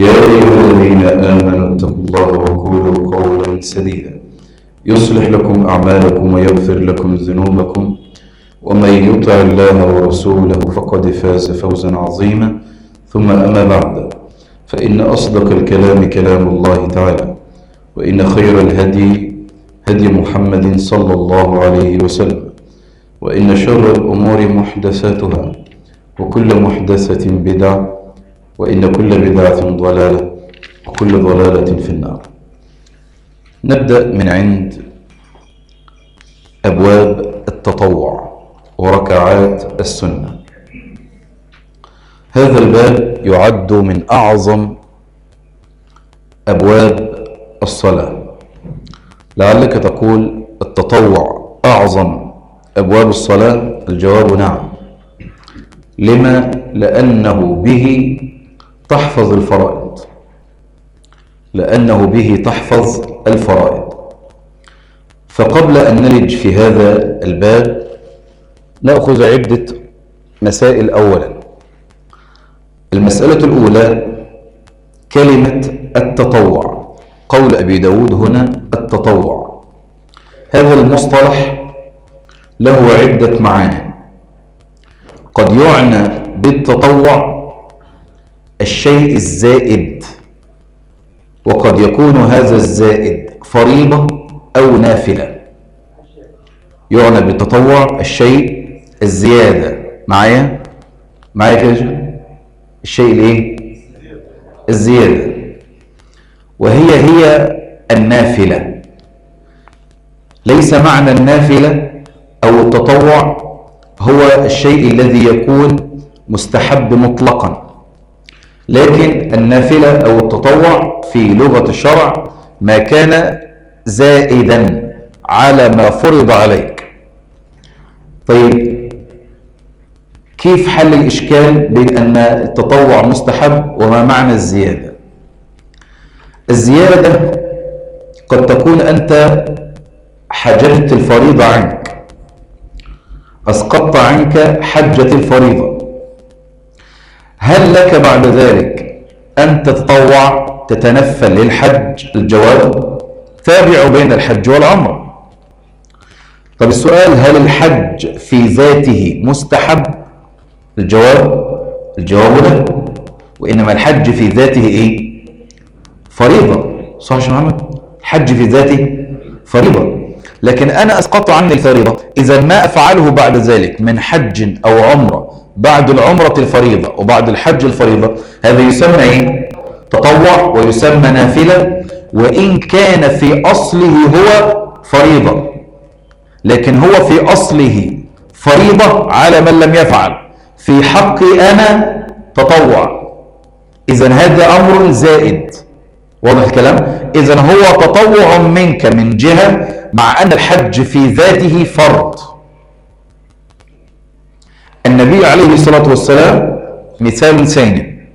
يا أيها الذين آمنوا اتقوا الله وقولوا قولا سديدا. يصلح لكم أعمالكم ويغفر لكم ذنوبكم. ومن يطع الله ورسوله فقد فاز فوزا عظيما. ثم أما بعد فإن أصدق الكلام كلام الله تعالى وإن خير الهدي هدي محمد صلى الله عليه وسلم وإن شر الأمور محدثاتها وكل محدثة بدعة وإن كل بدعة ضلالة وكل ضلالة في النار. نبدأ من عند أبواب التطوع وركعات السنة. هذا الباب يعد من أعظم أبواب الصلاة. لعلك تقول التطوع أعظم أبواب الصلاة؟ الجواب نعم. لما؟ لأنه به تحفظ الفرائض. لأنه به تحفظ الفرائض. فقبل أن نلج في هذا الباب نأخذ عدة مسائل أولا. المسألة الأولى كلمة التطوع. قول أبي داود هنا التطوع. هذا المصطلح له عدة معاني. قد يعنى بالتطوع الشيء الزائد. وقد يكون هذا الزائد فريضة أو نافلة. يعنى بالتطوع الشيء الزيادة. معايا؟ معايا كده الشيء الإيه؟ الزيادة. وهي هي النافلة. ليس معنى النافلة أو التطوع هو الشيء الذي يكون مستحب مطلقا. لكن النافلة أو التطوع في لغة الشرع ما كان زائدا على ما فرض عليك. طيب كيف حل الإشكال بين أن التطوع مستحب وما معنى الزيادة؟ الزيادة قد تكون أنت حججت الفريضة عنك أسقطت عنك حجة الفريضة. هل لك بعد ذلك أن تتطوع تتنفل للحج الجواب؟ تابع بين الحج والعمرة. طب السؤال هل الحج في ذاته مستحب؟ الجواب الجواب لا. وإنما الحج في ذاته إيه؟ فريضة. صح يا محمد؟ الحج في ذاته فريضة. لكن أنا أسقط عني الفريضة. إذا ما أفعله بعد ذلك من حج أو عمرة بعد العمرة الفريضة وبعد الحج الفريضة هذا يسمى إيه؟ تطوع ويسمى نافلة وإن كان في أصله هو فريضة. لكن هو في أصله فريضة على من لم يفعل. في حقي أنا تطوع. إذا هذا أمر زائد. واضح الكلام؟ إذا هو تطوع منك من جهة مع أن الحج في ذاته فرض. النبي عليه الصلاة والسلام مثال ثاني.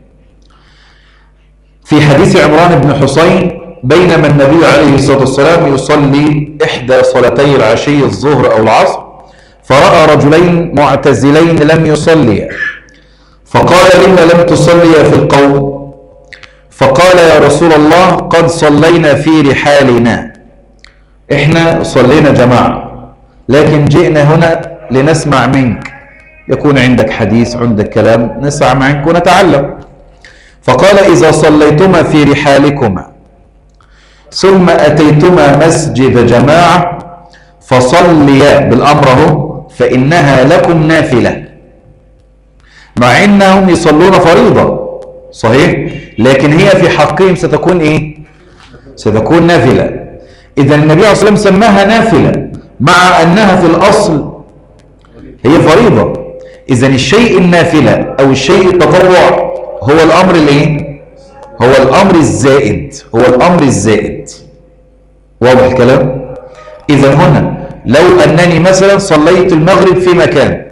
في حديث عمران بن حسين بينما النبي عليه الصلاة والسلام يصلي إحدى صلاتي العشي الظهر أو العصر فرأى رجلين معتزلين لم يصليا. فقال لما لم تصليا في القوم؟ فقال يا رسول الله قد صلينا في رحالنا. إحنا صلينا جماعة لكن جئنا هنا لنسمع منك. يكون عندك حديث عندك كلام نسمع منك ونتعلم. فقال إذا صليتما في رحالكما ثم أتيتما مسجد جماعة فصليا بالأمر اهو فإنها لكم نافلة. مع إنهم يصلون فريضة صحيح؟ لكن هي في حقهم ستكون إيه؟ ستكون نافلة. إذا النبي صلى الله عليه وسلم سماها نافلة مع أنها في الأصل هي فريضة. إذا الشيء النافلة أو الشيء التطوع هو الأمر الإيه؟ هو الأمر الزائد هو الأمر الزائد. واضح الكلام؟ إذا هنا لو أنني مثلا صليت المغرب في مكان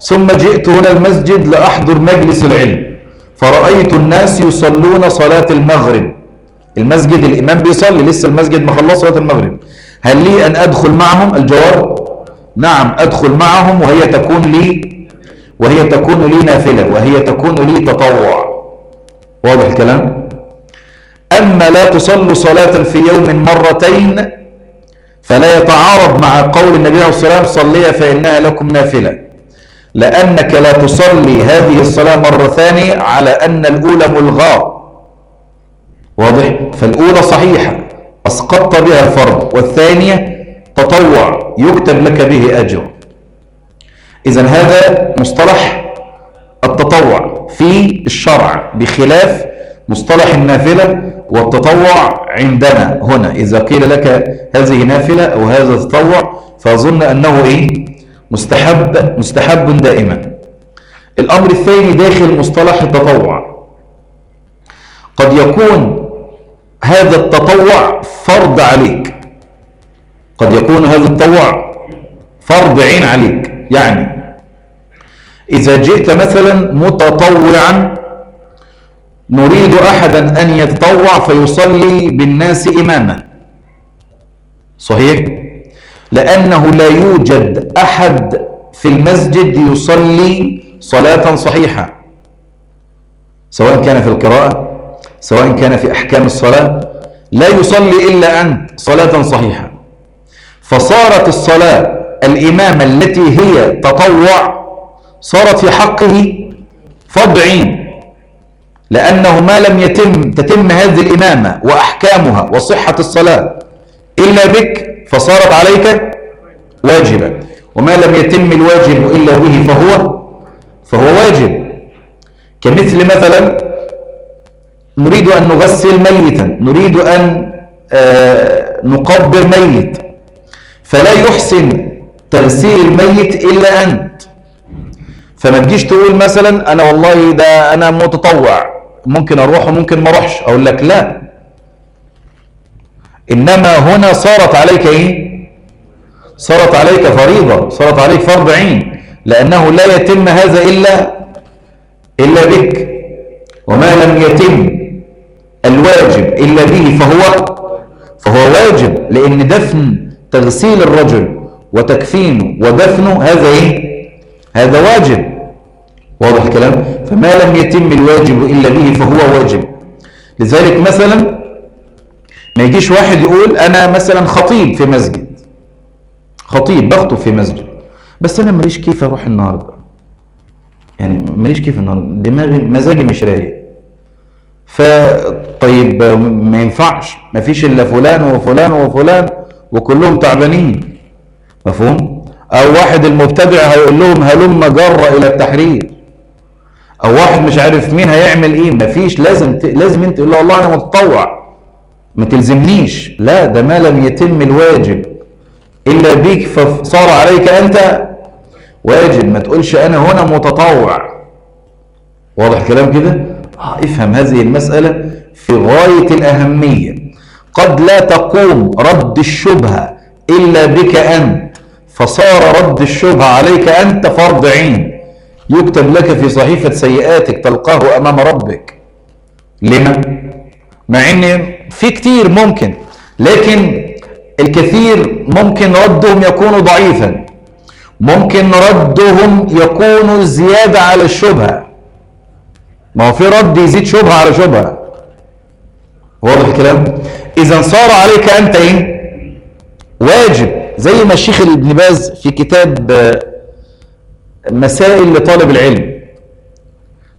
ثم جئت هنا المسجد لأحضر مجلس العلم فرأيت الناس يصلون صلاة المغرب. المسجد الإمام بيصلي لسه المسجد ما خلص صلاة المغرب. هل لي أن أدخل معهم؟ الجواب نعم أدخل معهم وهي تكون لي وهي تكون لي نافلة وهي تكون لي تطوع. واضح الكلام؟ أما لا تصلوا صلاة في يوم مرتين فلا يتعارض مع قول النبي عليه الصلاة والسلام صليها فإنها لكم نافلة. لأنك لا تصلي هذه الصلاة مرة ثانية على أن الأولى ملغاة. واضح؟ فالأولى صحيحة أسقطت بها الفرض والثانية تطوع يكتب لك به أجر. إذا هذا مصطلح التطوع في الشرع بخلاف مصطلح النافلة والتطوع عندنا هنا. إذا قيل لك هذه نافلة أو هذا تطوع فأظن أنه إيه؟ مستحب مستحب دائما. الأمر الثاني داخل مصطلح التطوع. قد يكون هذا التطوع فرض عليك. قد يكون هذا التطوع فرض عين عليك. يعني إذا جئت مثلا متطوعا نريد أحدا أن يتطوع فيصلي بالناس إماما. صحيح؟ لأنه لا يوجد أحد في المسجد يصلي صلاة صحيحة سواء كان في القراءة سواء كان في أحكام الصلاة لا يصلي إلا أنت صلاة صحيحة. فصارت الصلاة الإمامة التي هي تطوع صارت في حقه فرض عين لأنه ما لم يتم تتم هذه الإمامة وأحكامها وصحة الصلاة إلا بك فصارت عليك واجبا وما لم يتم الواجب إلا به فهو فهو واجب. كمثل مثلا نريد أن نغسل ميتا نريد أن آه، نقبر ميت فلا يحسن تغسيل الميت إلا أنت. فما تجيش تقول مثلا أنا والله ده أنا متطوع ممكن أروح وممكن ما أروحش. أقول لك لا. إنما هنا صارت عليك إيه؟ صارت عليك فريضة صارت عليك فرض عين لأنه لا يتم هذا إلا إلا بك. وما لم يتم الواجب إلا به فهو فهو واجب لأن دفن تغسيل الرجل وتكفينه ودفنه هذا إيه؟ هذا واجب. واضح الكلام؟ فما لم يتم الواجب إلا به فهو واجب. لذلك مثلا ما يجيش واحد يقول أنا مثلا خطيب في مسجد. خطيب بخطب في مسجد. بس أنا ماليش كيف أروح النهاردة؟ يعني ماليش كيف النهاردة؟ دماغي مزاجي مش رايق. فطيب ما ينفعش. ما فيش إلا فلان وفلان وفلان وكلهم تعبانين. مفهوم؟ أو واحد المبتدع هيقول لهم هلم جرة إلى التحرير. أو واحد مش عارف مين هيعمل إيه. مفيش لازم ت... لازم أنت تقول له والله أنا متطوع. ما تلزمنيش. لا ده ما لم يتم الواجب. إلا بيك فصار عليك أنت واجب. ما تقولش أنا هنا متطوع. واضح الكلام كده؟ آه افهم هذه المسألة في غاية الأهمية. قد لا تقوم رد الشبهة إلا بك أنت. فصار رد الشبهة عليك أنت فرض عين. يكتب لك في صحيفة سيئاتك تلقاه أمام ربك. لما؟ مع إن في كتير ممكن لكن الكثير ممكن ردهم يكون ضعيفا. ممكن ردهم يكون زيادة على الشبهة. ما هو في رد يزيد شبهة على شبهة. واضح الكلام؟ إذا صار عليك أنت إيه واجب. زي ما الشيخ ابن باز في كتاب مسائل لطالب العلم.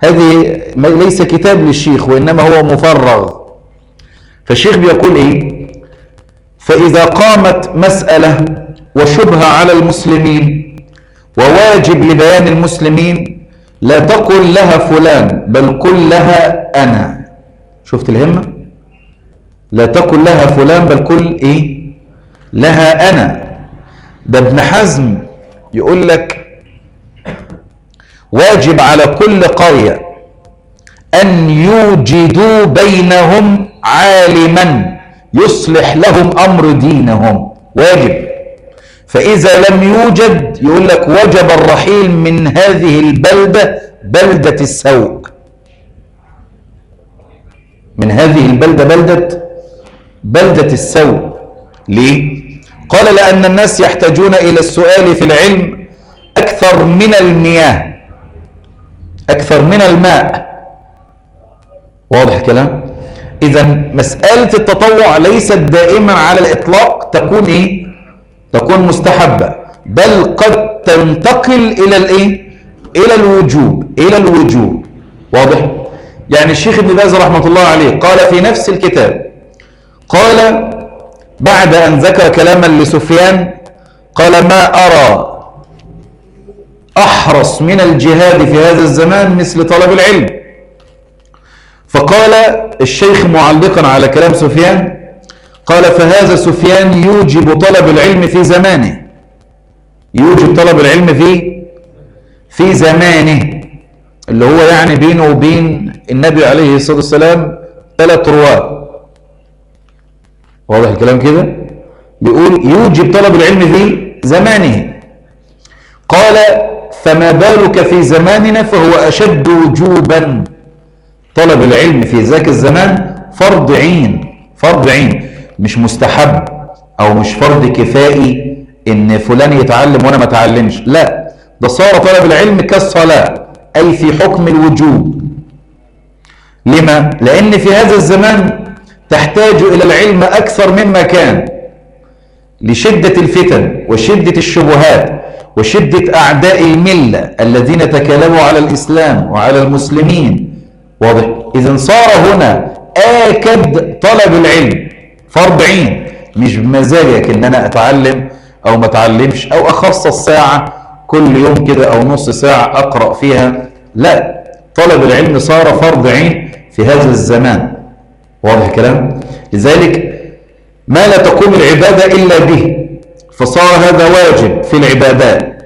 هذه ليس كتاب للشيخ وإنما هو مفرغ. فالشيخ بيقول إيه؟ فإذا قامت مسألة وشبهة على المسلمين وواجب لبيان المسلمين لا تقل لها فلان بل قل لها أنا. شفت الهمة؟ لا تقل لها فلان بل قل إيه؟ لها أنا. ده ابن حزم يقول لك واجب على كل قرية أن يوجدوا بينهم عالما يصلح لهم أمر دينهم. واجب. فإذا لم يوجد يقول لك وجب الرحيل من هذه البلدة بلدة السوء من هذه البلدة بلدة بلدة السوء ليه؟ قال لأن الناس يحتاجون إلى السؤال في العلم أكثر من المياه أكثر من الماء واضح كلام؟ إذا مسألة التطوع ليست دائما على الإطلاق تكون إيه؟ تكون مستحبة بل قد تنتقل إلى الإيه؟ إلى الوجوب إلى الوجوب واضح؟ يعني الشيخ ابن باز رحمة الله عليه قال في نفس الكتاب قال بعد أن ذكر كلاما لسفيان قال ما أرى أحرص من الجهاد في هذا الزمان مثل طلب العلم. فقال الشيخ معلقا على كلام سفيان قال فهذا سفيان يوجب طلب العلم في زمانه. يوجب طلب العلم في في زمانه اللي هو يعني بينه وبين النبي عليه الصلاة والسلام ثلاث رواة. واضح الكلام كده؟ بيقول يوجب طلب العلم في زمانه. قال فما بالك في زماننا فهو أشد وجوبا. طلب العلم في ذاك الزمان فرض عين فرض عين مش مستحب أو مش فرض كفائي إن فلان يتعلم وأنا ما أتعلمش. لا ده صار طلب العلم كالصلاة أي في حكم الوجوب. لما؟ لأن في هذا الزمان تحتاج إلى العلم أكثر مما كان لشدة الفتن وشدة الشبهات وشدة أعداء الملة الذين تكلموا على الإسلام وعلى المسلمين. واضح. إذا صار هنا آكد طلب العلم. فرض عين. مش بمزاجك إن أنا أتعلم أو ما أتعلمش أو أخصص ساعة كل يوم كده أو نص ساعة أقرأ فيها. لا. طلب العلم صار فرض عين في هذا الزمان. واضح الكلام؟ لذلك ما لا تقوم العبادة إلا به فصار هذا واجب في العبادات.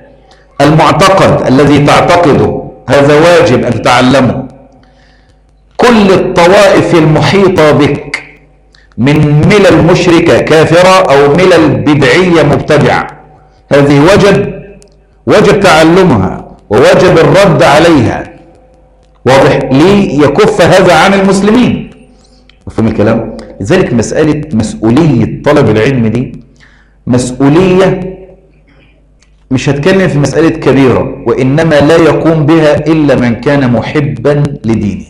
المعتقد الذي تعتقده هذا واجب أن تتعلمه. كل الطوائف المحيطة بك من ملل مشركة كافرة أو ملل بدعية مبتدعة هذه وجب وجب تعلمها ووجب الرد عليها. واضح ليكف هذا عن المسلمين. مفهوم الكلام؟ لذلك مسألة مسؤولية طلب العلم دي مسؤولية مش هتكلم في مسألة كبيرة وإنما لا يقوم بها إلا من كان محبا لدينه.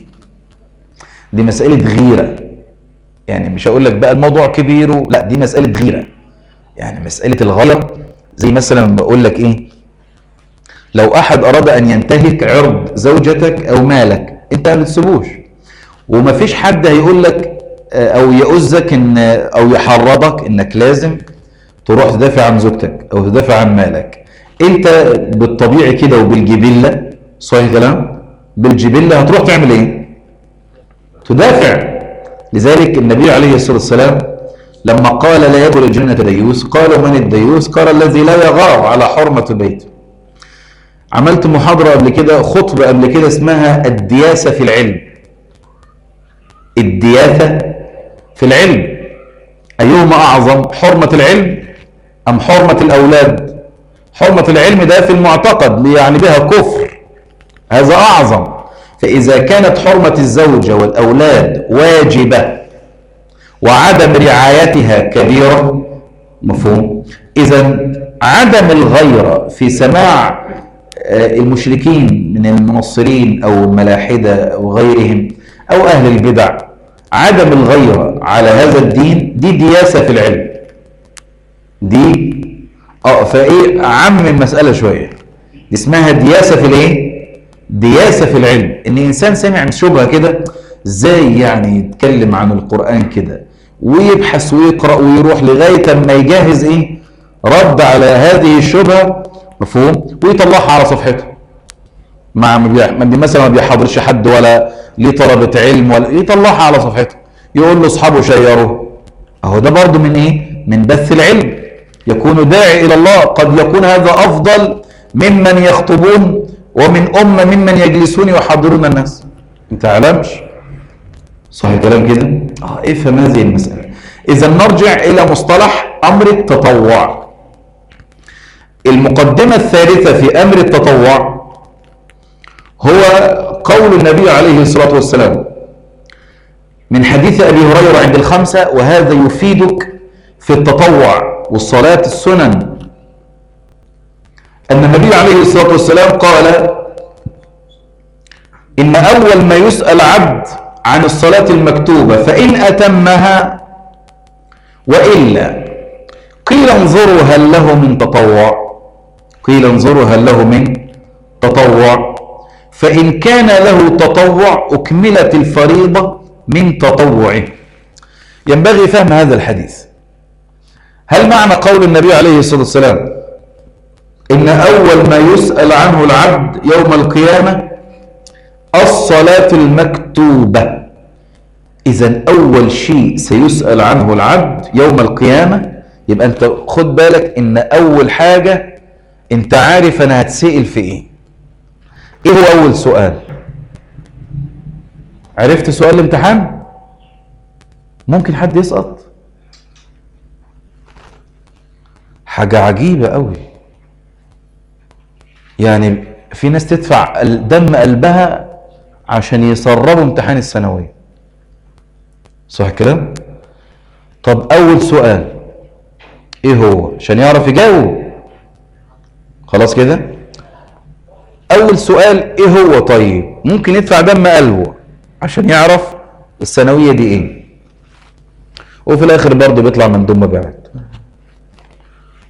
دي مسألة غيرة. يعني مش هقول لك بقى الموضوع كبير. لا دي مسألة غيرة. يعني مسألة الغيرة زي مثلا بقول لك إيه؟ لو أحد أراد أن ينتهك عرض زوجتك أو مالك أنت ما بتسيبوش. ومفيش حد هيقول لك آه، أو يؤذك إن أو يحرضك إنك لازم تروح تدافع عن زوجتك أو تدافع عن مالك. أنت بالطبيعي كده وبالجبلة صحيح الكلام؟ بالجبلة هتروح تعمل إيه؟ تدافع. لذلك النبي عليه الصلاة والسلام لما قال لا يدخل الجنة ديوس قالوا من الديوس؟ قال الذي لا يغار على حرمة بيته. عملت محاضرة قبل كده خطبة قبل كده اسمها الدياسة في العلم. الدياثة في العلم. أيهما أعظم حرمة العلم أم حرمة الأولاد؟ حرمة العلم ده في المعتقد يعني بها كفر. هذا أعظم. فإذا كانت حرمة الزوجة والأولاد واجبة وعدم رعايتها كبيرة مفهوم. إذا عدم الغيره في سماع آه، المشركين من المنصرين أو الملاحدة وغيرهم أو أهل البدع عدم الغيرة على هذا الدين دي دياسة في العلم. دي آه فإيه عم المسألة شوية. دي اسمها دياسة في الإيه؟ دياسة في العلم. إن انسان سمع شبهة كده إزاي يعني يتكلم عن القرآن كده؟ ويبحث ويقرأ ويروح لغاية أما يجهز إيه؟ رد على هذه الشبهة مفهوم؟ ويطلعها على صفحته. ما مثلا ما بيحاضرش حد ولا ليه طلبة علم ولا يطلعها على صفحته. يقول له اصحابه شيروا. أهو ده برضه من إيه؟ من بث العلم. يكون داعي إلى الله. قد يكون هذا أفضل ممن يخطبون ومن أمة ممن يجلسون يحاضرون الناس. انت تعلمش. صح الكلام كده؟ آه افهم هذه المسألة. إذا نرجع إلى مصطلح أمر التطوع. المقدمة الثالثة في أمر التطوع هو قول النبي عليه الصلاة والسلام من حديث أبي هريرة عند الخمسة وهذا يفيدك في التطوع والصلاة السنن. أن النبي عليه الصلاة والسلام قال إن أول ما يسأل عبد عن الصلاة المكتوبة فإن أتمها وإلا قيل انظروا هل له من تطوع. قيل انظروا هل له من تطوع. فإن كان له تطوع أكملت الفريضة من تطوعه. ينبغي فهم هذا الحديث. هل معنى قول النبي عليه الصلاة والسلام إن أول ما يسأل عنه العبد يوم القيامة الصلاة المكتوبة؟ إذا أول شيء سيسأل عنه العبد يوم القيامة يبقى أنت خد بالك إن أول حاجة أنت عارف أنا هتسأل في إيه. إيه هو أول سؤال؟ عرفت سؤال الامتحان؟ ممكن حد يسقط؟ حاجة عجيبة قوي يعني في ناس تدفع دم قلبها عشان يسربوا امتحان الثانوية. صح الكلام طب أول سؤال إيه هو؟ عشان يعرف يجاوب. خلاص كده؟ أول سؤال إيه هو طيب؟ ممكن يدفع دم قلبه عشان يعرف الثانوية دي إيه. وفي الآخر برضه بيطلع من دم بعد.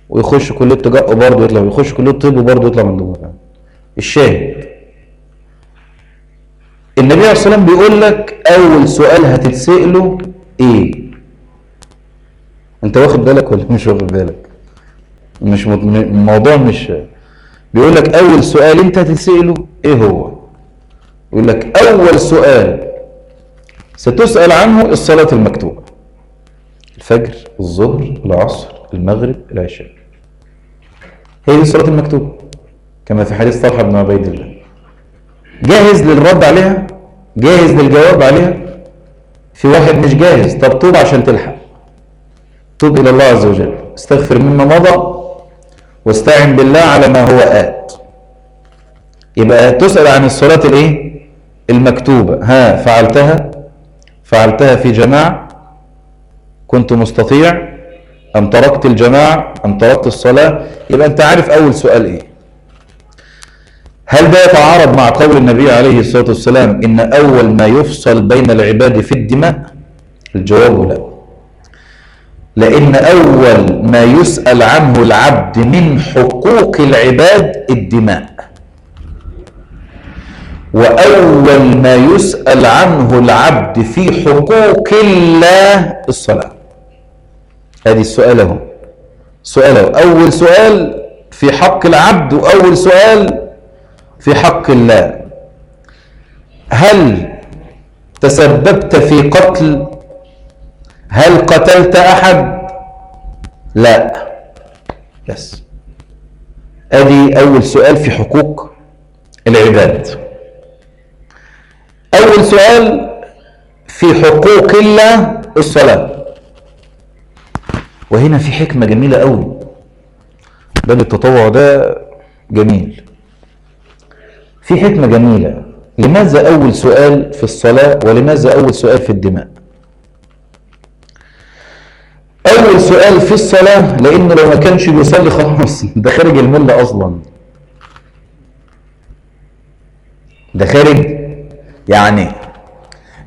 ويخش كلية تجاره وبرضه يطلع ويخش كلية طب وبرضه يطلع من دم بعد. الشاهد. النبي عليه الصلاة والسلام بيقول لك أول سؤال هتتسأله إيه؟ أنت واخد بالك ولا مش واخد بالك؟ مش مط... الموضوع مش بيقول لك أول سؤال أنت هتساله إيه هو؟ يقول لك أول سؤال ستسأل عنه الصلاة المكتوبة. الفجر الظهر العصر المغرب العشاء. هي دي الصلاة المكتوبة كما في حديث طلحة بن عبيد الله. جاهز للرد عليها؟ جاهز للجواب عليها؟ في واحد مش جاهز طب توب عشان تلحق. توب إلى الله عز وجل. استغفر مما مضى. واستعن بالله على ما هو آت. يبقى تسأل عن الصلاة الإيه؟ المكتوبة. ها فعلتها؟ فعلتها في جماعة؟ كنت مستطيع؟ أم تركت الجماعة؟ أم تركت الصلاة؟ يبقى أنت عارف أول سؤال إيه؟ هل ده يتعارض مع قول النبي عليه الصلاة والسلام إن أول ما يفصل بين العباد في الدماء؟ الجواب لا. لأن أول ما يسأل عنه العبد من حقوق العباد الدماء. وأول ما يسأل عنه العبد في حقوق الله الصلاة. هذه السؤال أهو. سؤال أهو. أول سؤال في حق العبد وأول سؤال في حق الله. هل تسببت في قتل هل قتلت أحد؟ لا. بس أدي أول سؤال في حقوق العباد. أول سؤال في حقوق الله الصلاة. وهنا في حكمة جميلة قوي. باب التطوع ده جميل. في حكمة جميلة. لماذا أول سؤال في الصلاة ولماذا أول سؤال في الدماء؟ أول سؤال في الصلاة لأنه لو ما كانش بيصلي خلاص. ده خارج الملة أصلا. ده خارج. يعني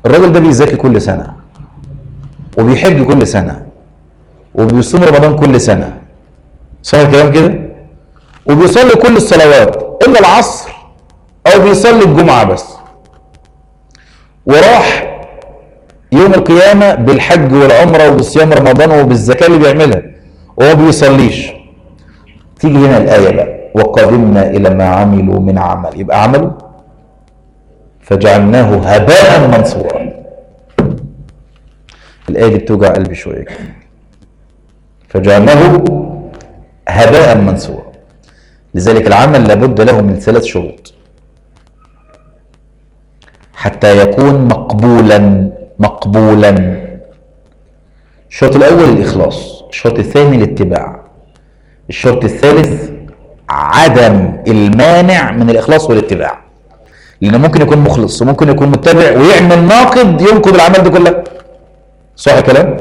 الراجل ده بيذاكر كل سنة وبيحج كل سنة وبيصوم رمضان كل سنة. صح الكلام كده؟ وبيصلي كل الصلوات إلا العصر أو بيصلي الجمعة بس. وراح يوم القيامة بالحج والعمرة وبصيام رمضان وبالزكاة اللي بيعملها. وهو بيصليش. تيجي هنا الآية بقى. وقدمنا إلى ما عملوا من عمل. يبقى عملوا. فجعلناه هباء منصورا الآية دي بتوجع قلبي شوية كده. فجعلناه هباء منصورا لذلك العمل لابد له من ثلاث شروط. حتى يكون مقبولا. مقبولا. الشرط الأول الإخلاص الشرط الثاني الاتباع الشرط الثالث عدم المانع من الإخلاص والاتباع. لأنه ممكن يكون مخلص وممكن يكون متبع ويعمل ناقض ينقض الأعمال دي كلها. صح الكلام؟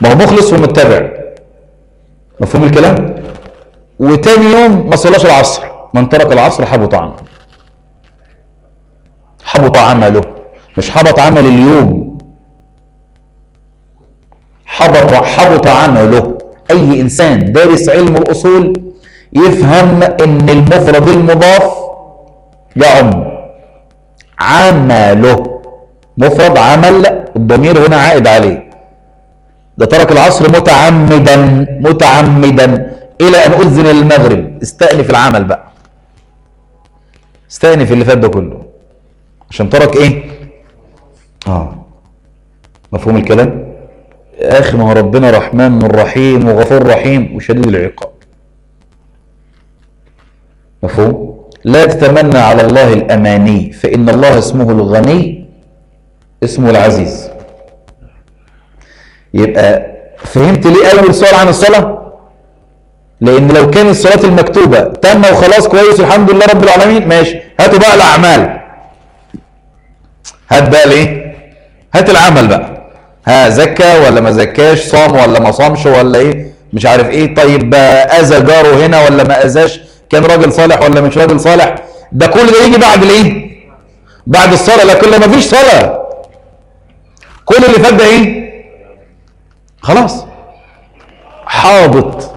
ما هو مخلص ومتبع. مفهوم الكلام؟ وتاني يوم ما صلاش العصر. من ترك العصر حبط عمله. حبط عمله. مش حبط عمل اليوم. حبط حبط عمله. أي إنسان دارس علم الأصول يفهم إن المفرد المضاف يعم. عمله. مفرد عمل الضمير هنا عائد عليه. ده ترك العصر متعمدا متعمدا إلى أن أذن المغرب. استأنف العمل بقى. استأنف اللي فات ده كله. عشان ترك إيه؟ آه. مفهوم الكلام؟ أخي ما هو ربنا رحمن رحيم وغفور رحيم وشديد العقاب. مفهوم؟ لا تتمنى على الله الأماني فإن الله اسمه الغني اسمه العزيز. يبقى فهمت ليه اول سؤال عن الصلاة؟ لأن لو كان الصلاة المكتوبة تم وخلاص كويس الحمد لله رب العالمين ماشي. هاتوا بقى الأعمال. هات بقى الايه هات العمل بقى. ها زكى ولا ما زكاش صام ولا ما صامش ولا إيه؟ مش عارف إيه. طيب أذى جاره هنا ولا ما أذاش؟ كان راجل صالح ولا مش راجل صالح؟ ده كل ده يجي بعد الإيه؟ بعد الصلاة لكن لما فيش صلاة كل اللي فات ده إيه؟ خلاص. حاضت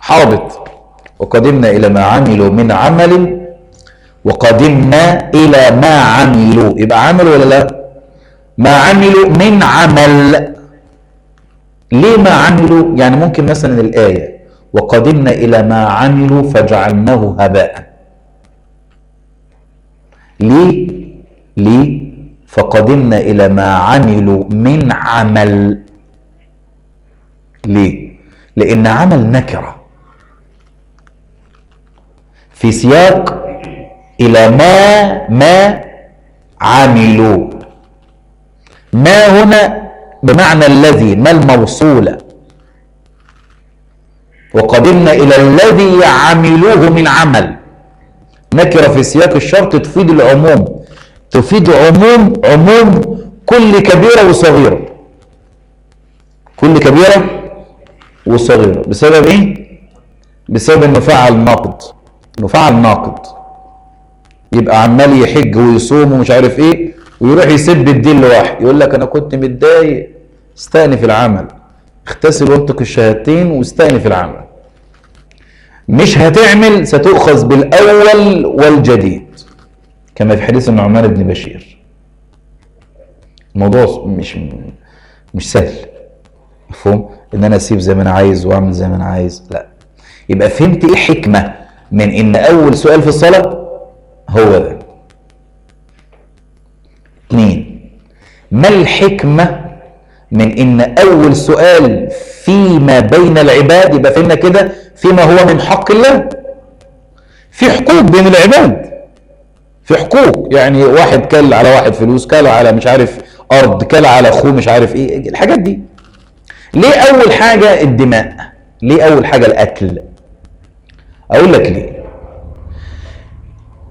حاضت وقدمنا إلى ما عملوا من عمل وقدمنا إلى ما عملوا. يبقى عملوا ولا لا؟ ما عملوا من عمل. ليه ما عملوا؟ يعني ممكن مثلا الآية وقدمنا إلى ما عملوا فجعلناه هباء. ليه؟ ليه؟ فقدمنا إلى ما عملوا من عمل. ليه؟ لأن عمل نكرة. في سياق إلى ما ما عملوا. ما هنا بمعنى الذي؟ ما الموصولة وقدمنا إلى الذي عملوه من عمل. نكرة في سياق الشرط تفيد العموم. تفيد عموم عموم كل كبيرة وصغيرة كل كبيرة وصغيرة بسبب إيه؟ بسبب إنه فعل ناقض إنه فعل ناقض يبقى عمال يحج ويصوم ومش عارف إيه. ويروح يسب الدين لواحد. يقول لك أنا كنت متضايق استأنف العمل. اغتسل وانطق الشهادتين واستأنف العمل. مش هتعمل ستؤخذ بالأول والجديد. كما في حديث النعمان بن بشير. الموضوع مش مش سهل. مفهوم؟ إن أنا أسيب زي ما أنا عايز وأعمل زي ما أنا عايز. لا. يبقى فهمت إيه حكمة من إن أول سؤال في الصلاة هو ده. اثنين ما الحكمة من إن أول سؤال فيما بين العباد يبقى فهمنا كده فيما هو من حق الله؟ في حقوق بين العباد. في حقوق. يعني واحد كل على واحد فلوس كل على مش عارف أرض كل على أخوه مش عارف إيه الحاجات دي. ليه أول حاجة الدماء؟ ليه أول حاجة الأكل؟ أقول لك ليه.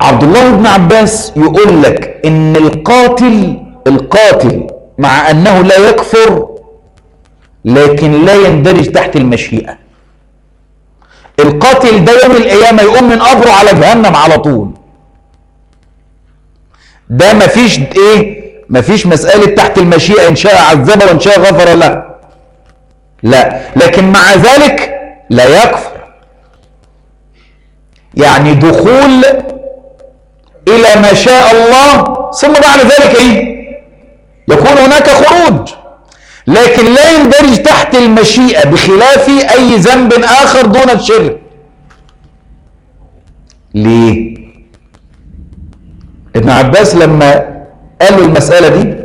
عبد الله بن عباس يقول لك إن القاتل القاتل مع أنه لا يكفر لكن لا يندرج تحت المشيئة. القاتل ده يوم القيامة يقوم من قبره على جهنم على طول. ده مفيش إيه؟ مفيش مسألة تحت المشيئة إن شاء عذبه وإن شاء غفر له. لا لكن مع ذلك لا يكفر. يعني دخول إلى ما شاء الله. ثم بعد ذلك إيه؟ يكون هناك خروج. لكن لا يندرج تحت المشيئة بخلاف أي ذنب آخر دون الشرك. ليه؟ ابن عباس لما قال له المسألة دي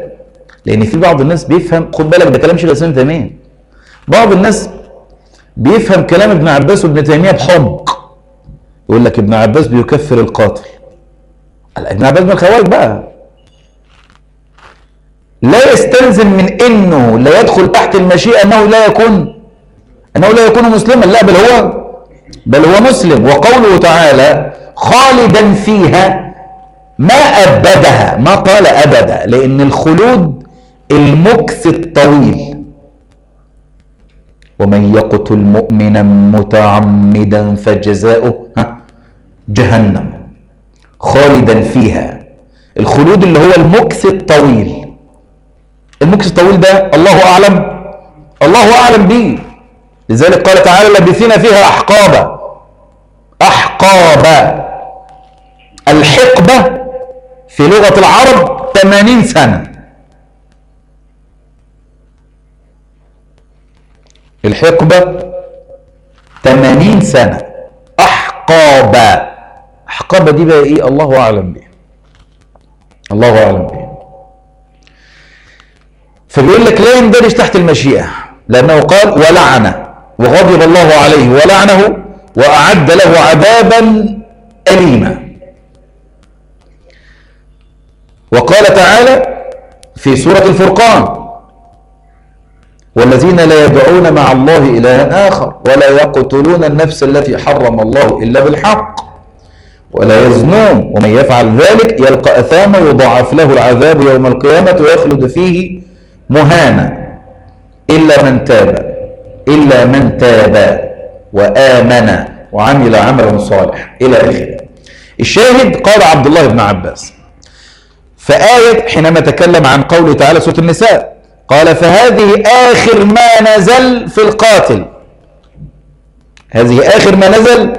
لأن في بعض الناس بيفهم خد بالك ده كلام شيخ الإسلام تيمية. بعض الناس بيفهم كلام ابن عباس وابن تيمية بحمق. يقول لك ابن عباس بيكفر القاتل. لا، ابن عباس من الخوارج بقى. لا يستلزم من إنه لا يدخل تحت المشيئة أنه لا يكون أنه لا يكون مسلما لا بل هو بل هو مسلم. وقوله تعالى خالدا فيها ما أبدها ما قال أبدا لأن الخلود المكث الطويل. ومن يقتل مؤمنا متعمدا فجزاؤه جهنم. خالدا فيها. الخلود اللي هو المكث الطويل. المكث الطويل ده الله أعلم. الله أعلم به. لذلك قال تعالى لبثين فيها أحقابا. أحقابا. الحقبة في لغة العرب 80 سنة. الحقبة 80 سنة. أحقابا. أحقابا دي بقى إيه؟ الله أعلم بها الله أعلم بها فبيقول لك لا يندرج تحت المشيئة لأنه قال ولعن وغضب الله عليه ولعنه وأعد له عذابا أليما. وقال تعالى في سورة الفرقان والذين لا يدعون مع الله إلها آخر ولا يقتلون النفس التي حرم الله إلا بالحق. ولا يزنون. ومن يفعل ذلك يلقى أثاما يضاعف له العذاب يوم القيامة ويخلد فيه مهانا. إلا من تاب إلا من تاب وآمن وعمل عملا صالح إلى آخره. الشاهد قال عبد الله بن عباس فآية حينما تكلم عن قوله تعالى سورة النساء قال فهذه آخر ما نزل في القاتل. هذه آخر ما نزل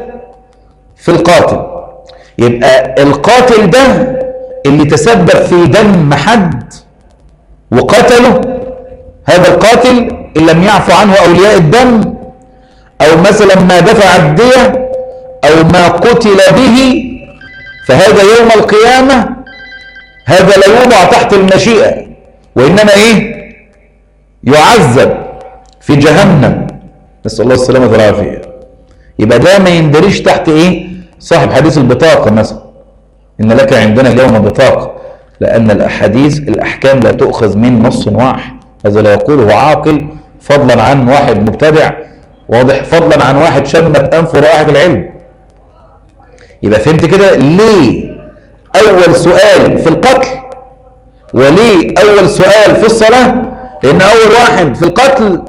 في القاتل. يبقى القاتل ده اللي تسبب في دم حد وقتله هذا القاتل إن لم يعفو عنه أولياء الدم أو مثلا ما دفع الدية أو ما قتل به فهذا يوم القيامة هذا لا يوضع تحت المشيئة وإنما إيه؟ يعذب في جهنم. نسأل الله السلامة والعافية. يبقى ده ما يندرجش تحت إيه؟ صاحب حديث البطاقة مثلا. إن لك عندنا اليوم بطاقة لأن الأحاديث الأحكام لا تؤخذ من نص واحد. هذا لا يقوله عاقل فضلا عن واحد مبتدع. واضح فضلا عن واحد شمت أنفه رائحة العلم. يبقى فهمت كده؟ ليه أول سؤال في القتل؟ وليه أول سؤال في الصلاة؟ لأن أول واحد في القتل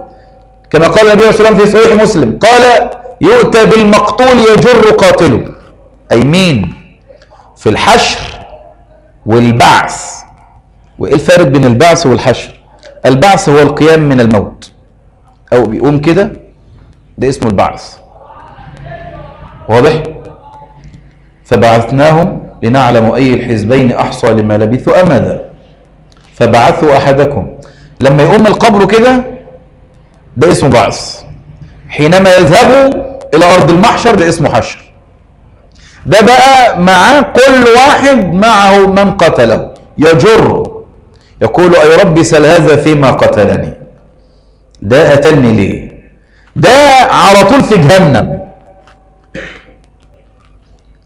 كما قال النبي صلى الله عليه وسلم في صحيح مسلم قال يؤتى بالمقتول يجر قاتله. أي مين؟ في الحشر والبعث. وإيه الفارق بين البعث والحشر؟ البعث هو القيام من الموت. أو بيقوم كده ده اسمه البعث. واضح؟ فبعثناهم لنعلم أي الحزبين أحصى لما لبثوا أمدا فبعثوا أحدكم. لما يقوم القبر كده ده اسمه بعث. حينما يذهبوا إلى أرض المحشر ده اسمه حشر. ده بقى مع كل واحد معه من قتله. يجر. يقول أي ربي سل هذا فيما قتلني. ده قتلني ليه؟ ده على طول في جهنم.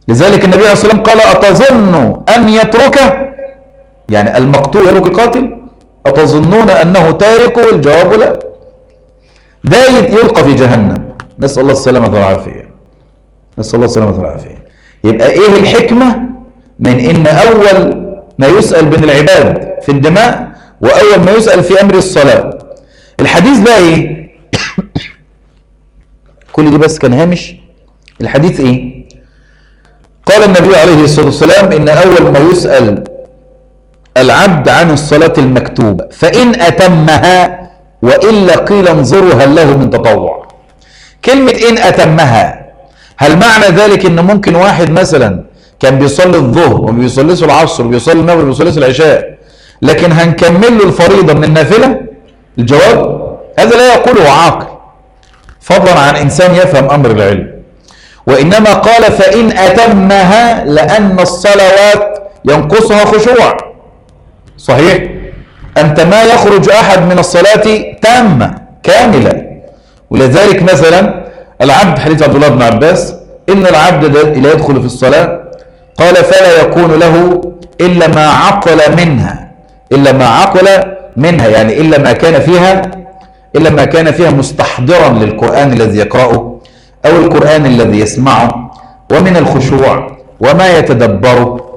لذلك النبي عليه الصلاة والسلام قال أتظن أن يترك؟ يعني المقتول يترك القاتل؟ أتظنون أنه تارك؟ الجواب لا. ده يلقى في جهنم. نسأل الله السلامة والعافية. نسأل الله السلامة والعافية. يبقى إيه الحكمة؟ من إن أول ما يسأل بين العباد في الدماء وأول ما يسأل في أمر الصلاة. الحديث بقى إيه؟ كل دي بس كان هامش. الحديث إيه؟ قال النبي عليه الصلاة والسلام إن أول ما يسأل العبد عن الصلاة المكتوبة فإن أتمها وإلا قيل انظروا هل له من تطوع. كلمة إن أتمها هل معنى ذلك إن ممكن واحد مثلا كان بيصلي الظهر وما بيصليش العصر وبيصلي المغرب وما بيصليش العشاء لكن هنكمل له الفريضة من النافلة؟ الجواب هذا لا يقوله عاقل. فضلا عن إنسان يفهم أمر العلم. وإنما قال فإن أتمها لأن الصلوات ينقصها خشوع. صحيح؟ أنت ما يخرج أحد من الصلاة تامة كاملة. ولذلك مثلا العبد حديث عبد الله بن عباس إن العبد لا يدخل في الصلاة قال فلا يكون له إلا ما عقل منها إلا ما عقل منها يعني إلا ما كان فيها إلا ما كان فيها مستحضرا للقرآن الذي يقرأه أو القرآن الذي يسمعه ومن الخشوع وما يتدبره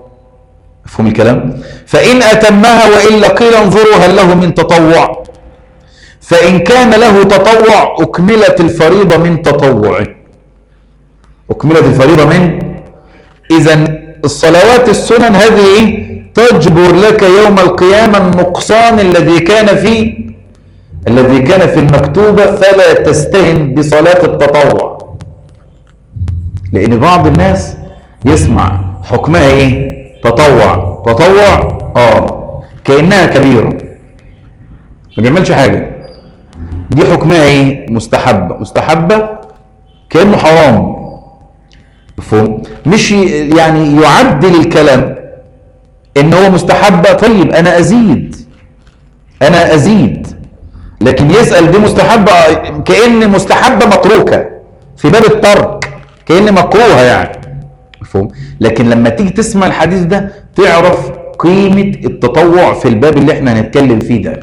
مفهوم الكلام؟ فإن أتمها وإلا قيل انظروا هل له من تطوع. فإن كان له تطوع أكملت الفريضة من تطوعه. أكملت الفريضة من؟ إذا الصلوات السنن هذه تجبر لك يوم القيامة النقصان الذي كان في الذي كان في المكتوبة فلا تستهن بصلاة التطوع. لأن بعض الناس يسمع حكمها إيه؟ تطوع. تطوع؟ آه. كأنها كبيرة. ما بيعملش حاجة. دي حكمها إيه؟ مستحبة. مستحبة كأنه حرام. مفهوم؟ مش يعني يعدل الكلام إن هو مستحبة. طيب أنا أزيد. أنا أزيد. لكن يسأل دي مستحبة كأن مستحبة متروكة في باب الترك كأن مكروهة يعني. مفهوم؟ لكن لما تيجي تسمع الحديث ده تعرف قيمة التطوع في الباب اللي إحنا هنتكلم فيه ده.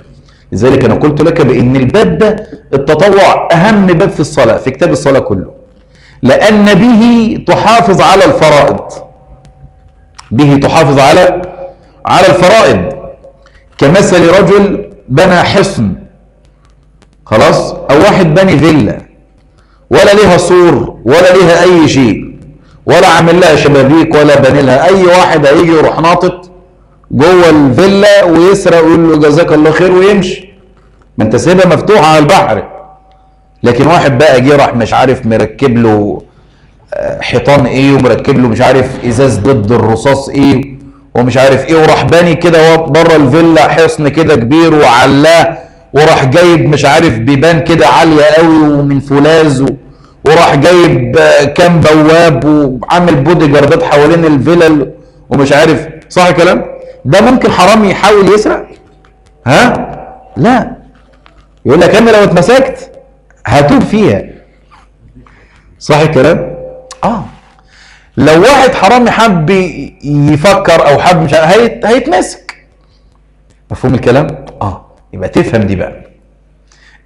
لذلك أنا قلت لك بأن الباب ده التطوع أهم باب في الصلاة في كتاب الصلاة كله. لأن به تحافظ على الفرائض. به تحافظ على على الفرائض. كمثل رجل بنى حصن خلاص؟ أو واحد بني فيلا. ولا ليها سور ولا ليها أي شيء. ولا عامل لها شبابيك ولا بني لها أي واحد هيجي يروح ناطط. جوه الفيلا ويسرق ويقول له جزاك الله خير ويمشي. ما انت سيبها مفتوحة على البحر. لكن واحد بقى جه راح مش عارف مركب له حيطان إيه ومركب له مش عارف ازاز ضد الرصاص إيه ومش عارف إيه وراح باني كده بره الفيلا حصن كده كبير وعلاه وراح جايب مش عارف بيبان كده عالية قوي ومن فولاذ وراح جايب كام بواب وعامل بودي جاردات حوالين الفيلا ومش عارف صح الكلام ده ممكن حرامي يحاول يسرق؟ ها؟ لا. يقول لك أنا لو اتمسكت هتوب فيها. صح الكلام؟ آه. لو واحد حرامي حب يفكر أو حب مش هيت... هيتمسك. مفهوم الكلام؟ آه. يبقى تفهم دي بقى.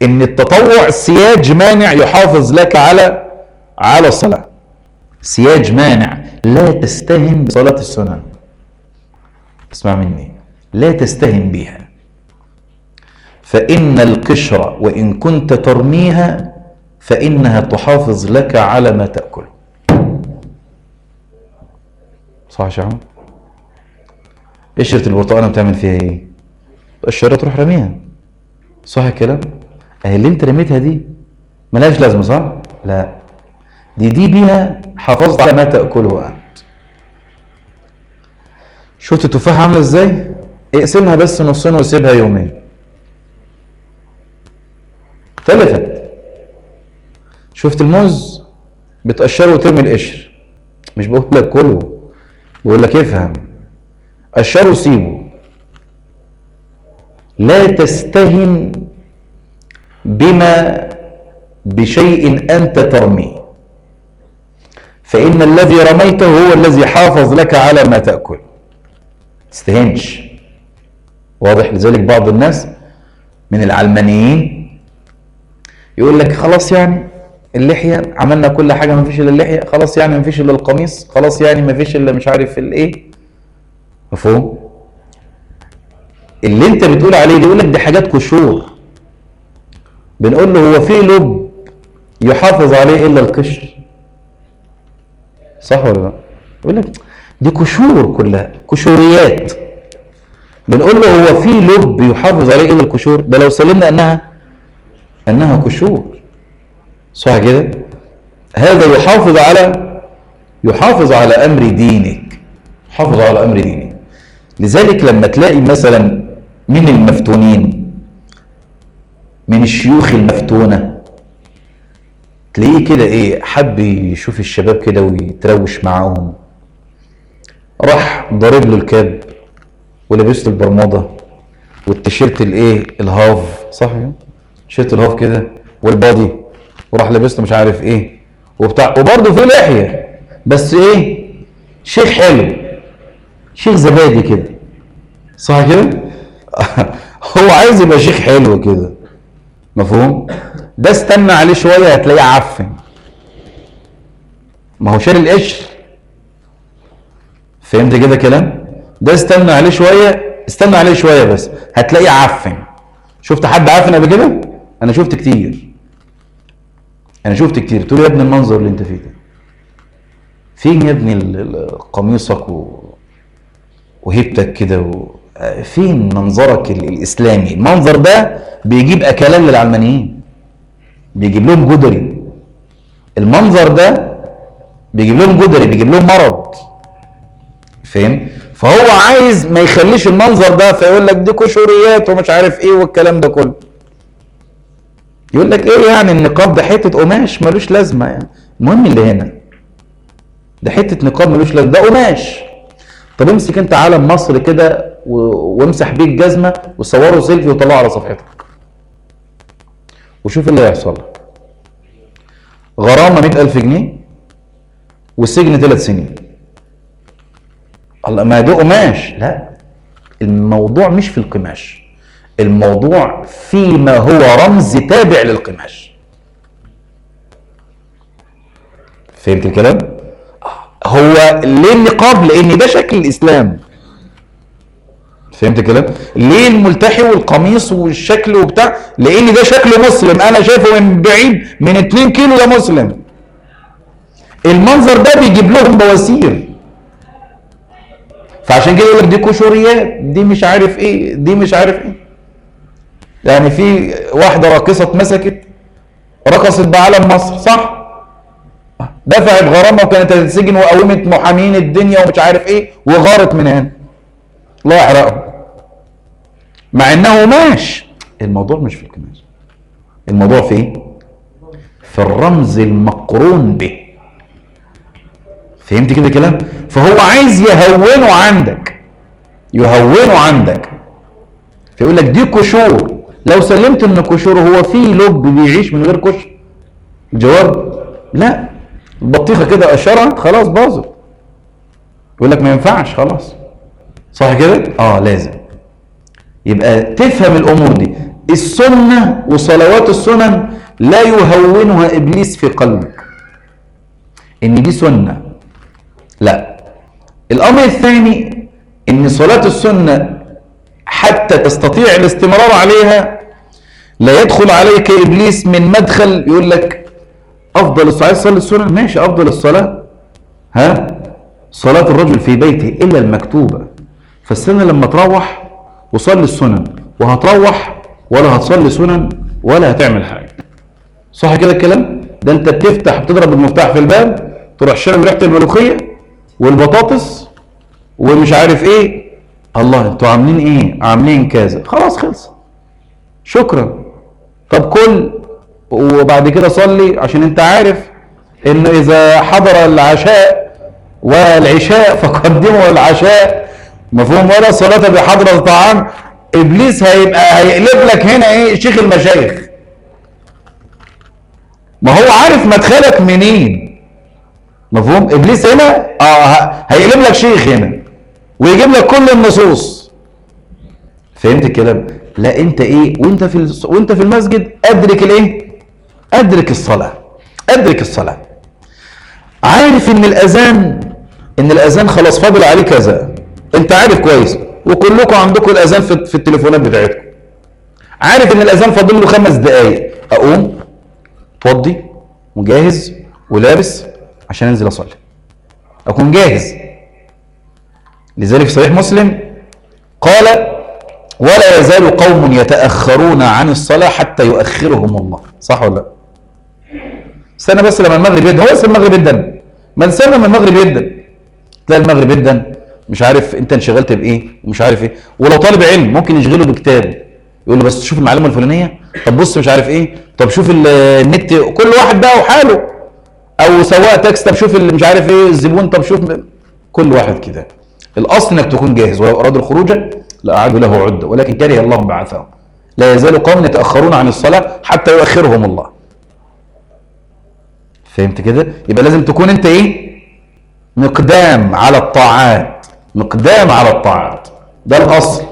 إن التطوع سياج مانع يحافظ لك على على الصلاة. سياج مانع. لا تستهن بصلاة السنن اسمع مني. لا تستهن بها. فإن القشرة وإن كنت ترميها فإنها تحافظ لك على ما تأكل. صح يا شعب قشرة البرتقالة بتعمل فيها إيه الشجرة تروح رميها. صح الكلام أهي اللي أنت رميتها دي. ملهاش لازمة صح؟ لا. دي دي بيها حافظت على ما تأكله شفت التفاحة عاملة إزاي؟ اقسمها بس نصين وسيبها يومين. اختلفت شفت الموز بتقشره وترمي القشر. مش بقول لك كله بقول لك افهم. قشره وسيبه. لا تستهن بما بشيء أنت ترميه. فإن الذي رميته هو الذي حافظ لك على ما تأكل. تستهنش. واضح لذلك بعض الناس من العلمانيين يقول لك خلاص يعني اللحية عملنا كل حاجة ما فيش إلا اللحية خلاص يعني ما فيش إلا القميص خلاص يعني ما فيش إلا مش عارف الإيه مفهوم؟ اللي أنت بتقول عليه ده يقول لك دي حاجات قشور. بنقول له هو في لب يحافظ عليه إلا القشر. صح ولا لا؟ يقول لك دي قشور كلها قشوريات بنقول له هو في لب يحافظ عليه إلا القشور ده لو سلمنا أنها أنها قشور صح كده؟ هذا يحافظ على يحافظ على أمر دينك. يحافظ على أمر دينك. لذلك لما تلاقي مثلا من المفتونين من الشيوخ المفتونة تلاقيه كده إيه حب يشوف الشباب كده ويتروش معاهم. راح ضارب له ال cap ولبس له ال bermuda وال T-shirt الايه؟ ال half. صح؟ T-shirt ال half كده والبادي. وراح لابس له مش عارف إيه وبتاع. وبرضه في لحية. بس إيه؟ شيخ حلو. شيخ زبادي كده. صح كده؟ هو عايز يبقى شيخ حلو كده. مفهوم؟ ده استنى عليه شوية هتلاقيه عفن. ما هو شال القشر. فهمت كده كلام ده استنى عليه شوية استنى عليه شوية بس. هتلاقيه عفن. شفت حد عفن قبل كده؟ أنا شفت كتير. أنا شفت كتير. تقول يا ابني المنظر اللي أنت فيه ده. فين يا ابني قميصك و... وهيبتك كده و... فين منظرك ال- الإسلامي؟ المنظر ده بيجيب أكلان للعلمانيين. بيجيب لهم جدري. المنظر ده بيجيب لهم جدري بيجيب لهم مرض. فاهم؟ فهو عايز ما يخليش المنظر ده فيقول لك دي كشوريات ومش عارف إيه والكلام ده كله. يقول لك إيه يعني النقاب ده حتة قماش ملوش لازمة يعني. المهم اللي هنا ده حتة نقاب ملوش لازمة ده قماش. طب امسك أنت علم مصر كده و- وامسح بيه الجزمة وصوره سيلفي وطلعه على صفحتك. وشوف اللي هيحصل. غرامة 100000 جنيه والسجن ثلاث سنين. الله ما ده قماش. لا الموضوع مش في القماش. الموضوع فيما هو رمز تابع للقماش. فهمت الكلام؟ هو ليه النقاب لأن ده شكل الإسلام. فهمت الكلام؟ ليه الملتحي والقميص والشكل وبتاع؟ لأن ده شكل مسلم. أنا شايفه من بعيد من 2 كيلو ده مسلم. المنظر ده بيجيب لهم بواسير. فعشان كده يقول لك دي كشوريات دي مش عارف إيه دي مش عارف إيه. يعني في واحدة راقصة اتمسكت رقصت بعلم مصر صح؟ دفعت غرامة وكانت هتتسجن وقومت محامين الدنيا ومش عارف إيه وغارت من هنا. الله يحرقه مع إنه ماش الموضوع مش في الكناز الموضوع في إيه؟ في الرمز المقرون به. فهمت كده كلام؟ فهو عايز يهونه عندك. يهونه عندك. فيقول لك دي كشور. لو سلمت إن كشور هو في لب بيعيش من غير كشر. الجواب لا. البطيخة كده قشرها خلاص باظت. يقول لك ما ينفعش خلاص. صح كده؟ آه لازم. يبقى تفهم الأمور دي. السنة وصلوات السنن لا يهونها إبليس في قلبك. إن دي سنة لا. الأمر الثاني إن صلاة السنة حتى تستطيع الاستمرار عليها لا يدخل عليك إبليس من مدخل يقول لك أفضل الصلاة عايز تصلي السنن ماشي أفضل الصلاة. ها؟ صلاة الرجل في بيته إلا المكتوبة. فالسنة لما تروح وصلي السنن وهتروح ولا هتصلي سنن ولا هتعمل حاجة. صح كده الكلام؟ ده أنت بتفتح بتضرب المفتاح في الباب تروح شامم ريحة الملوخية والبطاطس ومش عارف إيه. الله أنتوا عاملين إيه؟ عاملين كذا. خلاص خلص. شكرا. طب كل وبعد كده صلي عشان انت عارف ان إذا حضر العشاء والعشاء فقدموا العشاء. مفهوم ولا؟ صلاة بحضرة الطعام. إبليس هيبقى هيقلب لك هنا إيه؟ شيخ المشايخ. ما هو عارف مدخلك منين. مفهوم؟ إبليس هنا؟ آه هيقلب لك شيخ هنا ويجيب لك كل النصوص. فهمت الكلام؟ لا أنت إيه؟ وأنت في وأنت في المسجد أدرك الإيه؟ أدرك الصلاة. أدرك الصلاة. عارف إن الأذان إن الأذان خلاص فاضل عليه كذا. أنت عارف كويس. وكلكم عندكم الأذان في, في التليفونات بتاعتكم. عارف إن الأذان فاضل له خمس دقائق أقوم اتوضي وجاهز ولابس. عشان انزل اصلي. اكون جاهز. لذلك في صحيح مسلم قال ولا يزال قوم يتأخرون عن الصلاة حتى يؤخرهم الله. صح ولا لا؟ استنى بس لما المغرب يدن هو المغرب يدن ما نستنى لما المغرب يدن تلاقي المغرب يدن مش عارف انت انشغلت بإيه ومش عارف إيه. ولو طالب علم ممكن يشغله بكتاب. يقول له بس شوف المعلومة الفلانية. طب بص مش عارف إيه. طب شوف ال- النت. كل واحد بقى وحاله. أو سواق تاكسي طب شوف اللي مش عارف إيه الزبون طب شوف كل واحد كده. الأصل إنك تكون جاهز ولو أرادوا الخروج لاعادوا له عدة ولكن كره الله بعثهم. لا يزال قوم يتأخرون عن الصلاة حتى يؤخرهم الله. فهمت كده؟ يبقى لازم تكون أنت إيه؟ مقدام على الطاعات. مقدام على الطاعات. ده الأصل.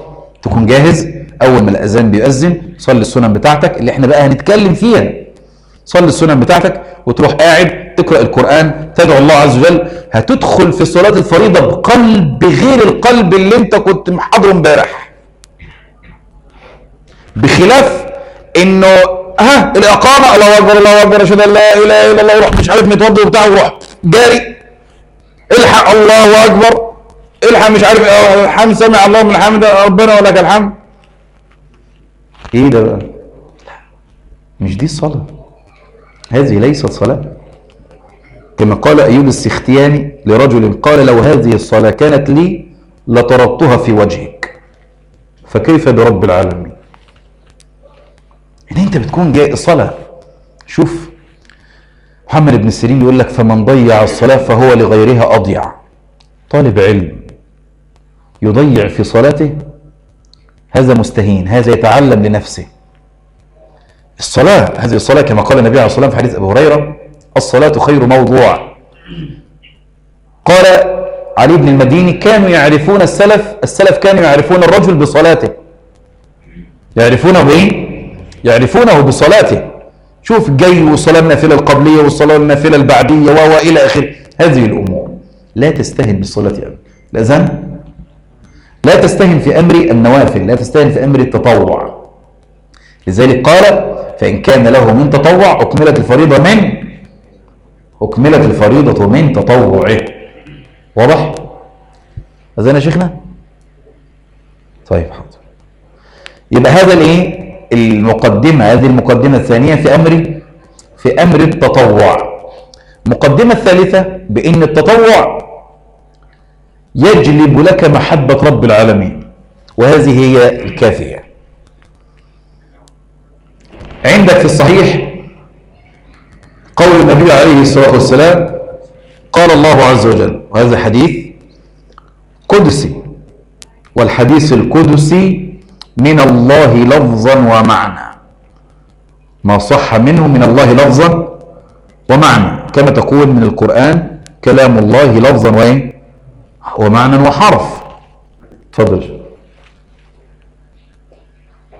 تكون جاهز أول ما الأذان بيؤذن صلي السنن بتاعتك اللي إحنا بقى هنتكلم فيها. صلي السنن بتاعتك وتروح قاعد تقرأ القرآن تدعو الله عز وجل هتدخل في صلاة الفريضة بقلب غير القلب اللي انت كنت محضره امبارح. بخلاف انه ها الإقامة الله أكبر الله أكبر أشهد أن لا إله إلا الله وروح مش عارف متوضي وبتاع وروح جاري. الحق الله أكبر الحق مش عارف آه، الحمد سمع الله من حمده ربنا ولك الحمد. إيه ده بقى؟ مش دي الصلاة. هذه ليست صلاة. كما قال أيوب السختياني لرجل قال لو هذه الصلاة كانت لي لطردتها في وجهك. فكيف برب العالمين؟ إن أنت بتكون جاي صلاة. شوف محمد بن سيرين يقول لك فمن ضيع الصلاة فهو لغيرها أضيع. طالب علم يضيع في صلاته؟ هذا مستهين هذا يتعلم لنفسه. الصلاة هذه الصلاة كما قال النبي عليه الصلاة والسلام في حديث أبي هريرة الصلاة خير موضوع. قال علي بن المديني كانوا يعرفون السلف السلف كانوا يعرفون الرجل بصلاته. يعرفونه بإيه؟ يعرفونه بصلاته. شوف جاي والصلاة النافلة القبلية والصلاة النافلة البعدية و إلى آخره. هذه الأمور. لا تستهن بالصلاة أبدا. الأذان لا تستهن في أمر النوافل. لا تستهن في أمر التطوع. لذلك قال فإن كان له من تطوع أكملت الفريضة من أكملت الفريضة من تطوعه. واضح؟ أذان يا شيخنا؟ طيب حاضر. يبقى هذا الإيه؟ المقدمة هذه المقدمة الثانية في أمر في أمر التطوع. المقدمة الثالثة بأن التطوع يجلب لك محبة رب العالمين وهذه هي الكافية. عندك في الصحيح قول النبي عليه الصلاة والسلام قال الله عز وجل وهذا حديث قدسي والحديث القدسي من الله لفظا ومعنى. ما صح منه من الله لفظا ومعنى كما تقول من القرآن كلام الله لفظا ومعنى وحرف. تفضل.